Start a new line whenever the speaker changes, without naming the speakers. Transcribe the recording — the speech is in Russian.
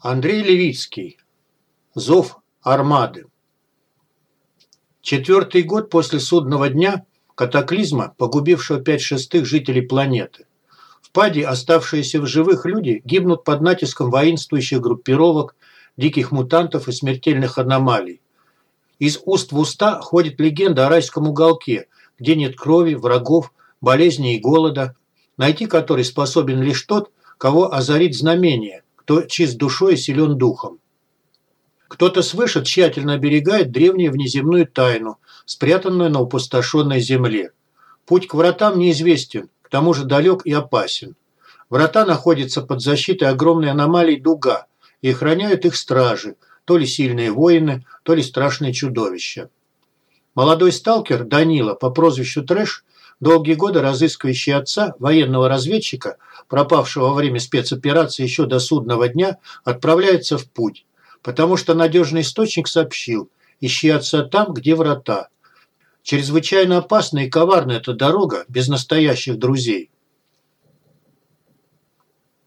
Андрей Левицкий. Зов армады. Четвертый год после судного дня катаклизма, погубившего пять шестых жителей планеты. В паде оставшиеся в живых люди гибнут под натиском воинствующих группировок, диких мутантов и смертельных аномалий. Из уст в уста ходит легенда о райском уголке, где нет крови, врагов, болезней и голода, найти который способен лишь тот, кого озарит знамение, кто чист душой и силен духом. Кто-то свыше тщательно оберегает древнюю внеземную тайну, спрятанную на опустошенной земле. Путь к вратам неизвестен, к тому же далек и опасен. Врата находятся под защитой огромной аномалии дуга, и охраняют их стражи, то ли сильные воины, то ли страшные чудовища. Молодой сталкер Данила по прозвищу Трэш долгие годы разыскивающий отца, военного разведчика, пропавшего во время спецоперации еще до судного дня, отправляется в путь, потому что надежный источник сообщил «Ищи отца там, где врата». Чрезвычайно опасна и коварна эта дорога без настоящих друзей.